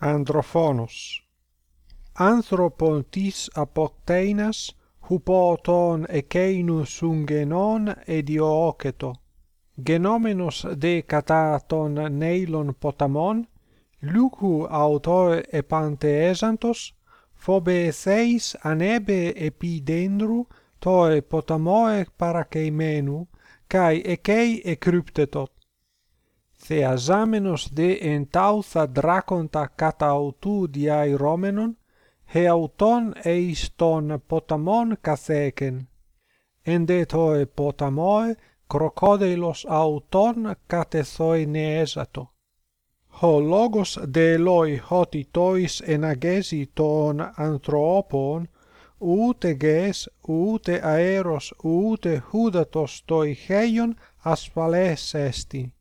Androphonos. Anthropontis apokteinas hupoton ekeinus ungenon edioketo. Genomenos de cataton neilon potamon, lucu autoe epanteesantos, phobe theis anebe epidendru toe potamoe parakemenu, kai ekei ekryptetot. Θεαζάμενος δε εν τάουθα δράκοντα κατά αυτού διαηρώμενον, εαυτόν εις των ποταμών καθέκεν. Εν δε το ποταμόε κροκόδειλος αυτόν κατεθοηνεέζατο. Ο λόγος δε ελόι ότι τοίς εναγέζει των ανθρώπων, ούτε γες, ούτε αέρος, ούτε χούδατος το ηχέιον ασφαλές έστι.